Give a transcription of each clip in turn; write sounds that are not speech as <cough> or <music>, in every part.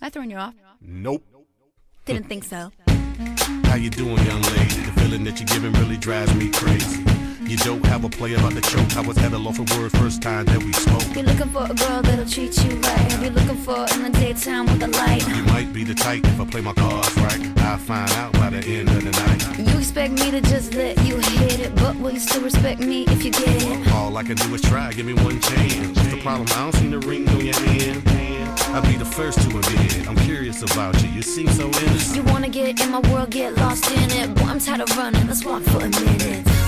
I throwing you off? Nope. Didn't think so. How you doing, young lady? The feeling that you're giving really drives me crazy. You don't have a play about the choke. I was at a loss for word first time that we spoke. You're looking for a girl that'll treat you right. Have you looking for in the daytime with a light? You might be the type if I play my cards right. I'll find out by the end of the night. You expect me to just let you hit it, but will you still respect me if you get it? All I can do is try, give me one chance. What's the problem? I don't see the ring on your hand. I'll be the first to admit it. I'm curious about you. You seem so innocent. You wanna get in my world, get lost in it. Boy, I'm tired of running. Let's walk for a minute.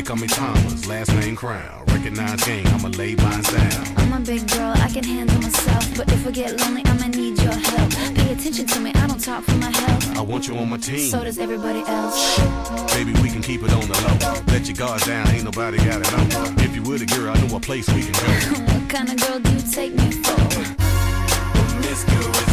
They call me Thomas, last name Crown. Recognize gang, I'ma lay mine down. I'm a big girl, I can handle myself. But if I get lonely, I'ma need your help. Pay attention to me, I don't talk for my health. I want you on my team. So does everybody else. Baby, we can keep it on the low. Let your guard down, ain't nobody got it on. If you were the girl, I know a place we can go. <laughs> What kind of girl do you take me for? Promiscuous girl,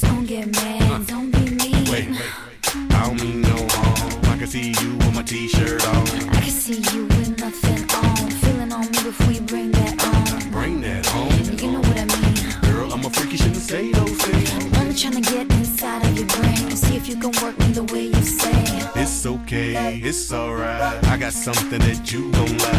Don't get mad, don't be mean. Wait, wait, I don't mean no harm. I can see you with my t-shirt on. I can see you with nothing on. Feeling on me before you bring that on. Bring that home. You know what I mean. Girl, I'm a freak, you shouldn't say those things. I'm only trying to get inside of your brain. See if you can work me the way you say. It's okay, it's alright. I got something that you gon' like.